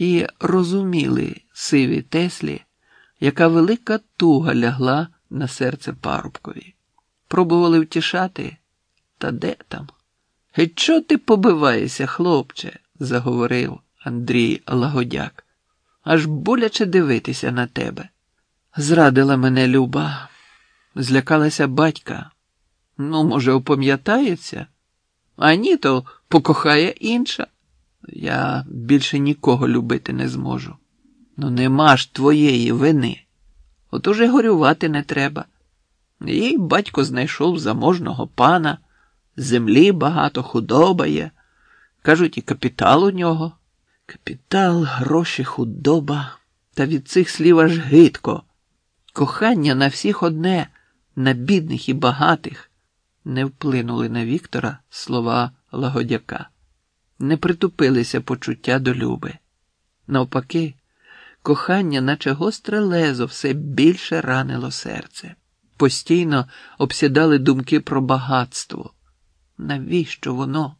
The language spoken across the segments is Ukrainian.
і розуміли сиві Теслі, яка велика туга лягла на серце парубкові. Пробували втішати, та де там? Геть чого ти побиваєшся, хлопче? заговорив Андрій Лагодяк. Аж боляче дивитися на тебе. Зрадила мене Люба, злякалася батька. Ну, може, опам'ятається? А ні, то покохає інша. Я більше нікого любити не зможу. Ну, нема ж твоєї вини. От уже горювати не треба. Їй батько знайшов заможного пана, землі багато худоба є. Кажуть, і капітал у нього. Капітал, гроші, худоба. Та від цих слів аж гидко. Кохання на всіх одне, на бідних і багатих, не вплинули на Віктора слова лагодяка, не притупилися почуття до люби. Навпаки, кохання, наче гостре лезо, все більше ранило серце. Постійно обсідали думки про багатство. Навіщо воно?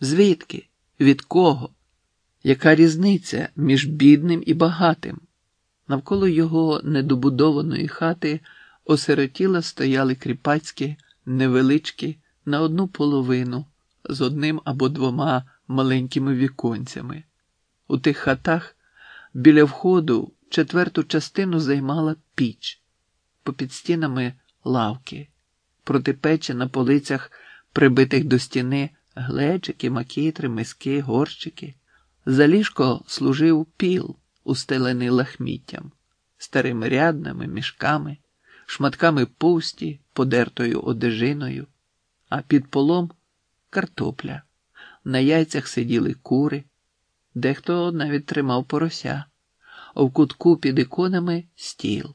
Звідки? Від кого? Яка різниця між бідним і багатим? Навколо його недобудованої хати осиротіло стояли кріпацькі, невеличкі, на одну половину, з одним або двома маленькими віконцями. У тих хатах біля входу четверту частину займала піч, попід стінами лавки, проти печі на полицях, прибитих до стіни, глечики, макітри, миски, горщики. За ліжко служив піл, устелений лахміттям, старими рядними мішками, шматками пусті, подертою одежиною, а під полом картопля. На яйцях сиділи кури, дехто навіть тримав порося, в кутку під іконами стіл.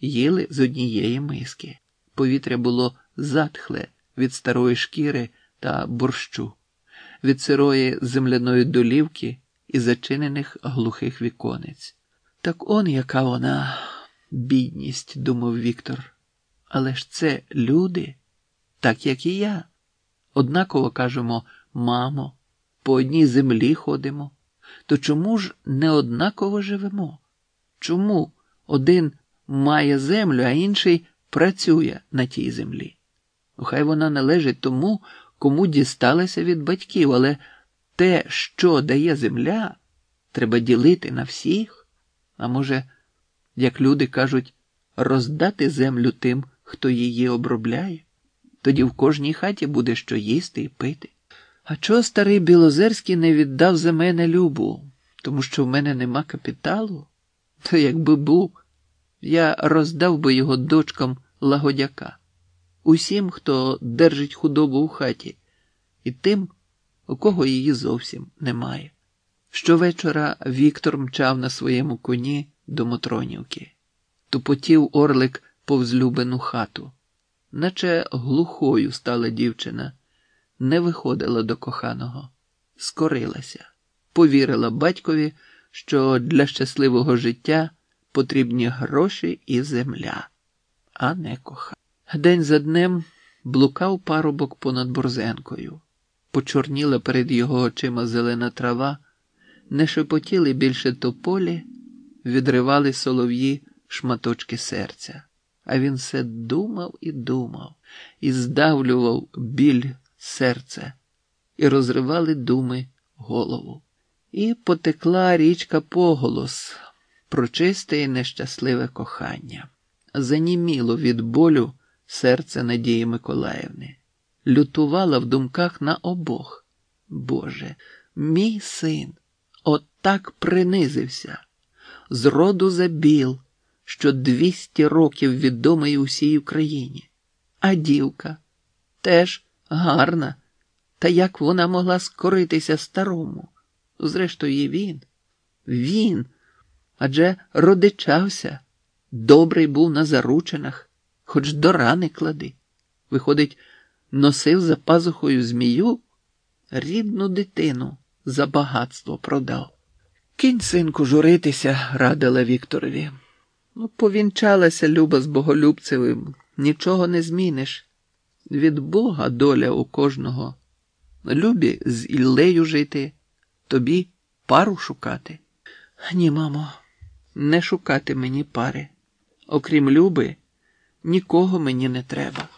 Їли з однієї миски. Повітря було затхле від старої шкіри та борщу, від сирої земляної долівки і зачинених глухих віконець. Так он яка вона, бідність, думав Віктор. Але ж це люди, так як і я. Однаково кажемо, мамо, по одній землі ходимо. То чому ж не однаково живемо? Чому один має землю, а інший працює на тій землі? Хай вона належить тому, кому дісталася від батьків, але те, що дає земля, треба ділити на всіх, а може, як люди кажуть, роздати землю тим, хто її обробляє, тоді в кожній хаті буде що їсти і пити. А чого старий Білозерський не віддав за мене любу, тому що в мене нема капіталу? То якби був, я роздав би його дочкам лагодяка, усім, хто держить худобу у хаті, і тим, у кого її зовсім немає. Щовечора Віктор мчав на своєму коні до Мотронівки, тупотів орлик повз любену хату, наче глухою стала дівчина, не виходила до коханого, скорилася, повірила батькові, що для щасливого життя потрібні гроші і земля, а не коха. День за днем блукав парубок понад борзенкою почорніла перед його очима зелена трава, не шепотіли більше тополі, відривали солов'ї шматочки серця. А він все думав і думав, і здавлював біль серця, і розривали думи голову. І потекла річка поголос про чисте і нещасливе кохання. Заніміло від болю серце Надії Миколаївни лютувала в думках на обох. Боже, мій син отак принизився, зроду забіл, що двісті років відомий усій Україні. А дівка теж гарна, та як вона могла скоритися старому? Зрештою, і він, він, адже родичався, добрий був на заручинах, хоч до рани клади. Виходить, носив за пазухою змію, рідну дитину за багатство продав. Кінь, синку, журитися, радила Вікторові. Ну, повінчалася Люба з Боголюбцевим, нічого не зміниш. Від Бога доля у кожного. Любі з Іллею жити, тобі пару шукати. Ні, мамо, не шукати мені пари. Окрім Люби, нікого мені не треба.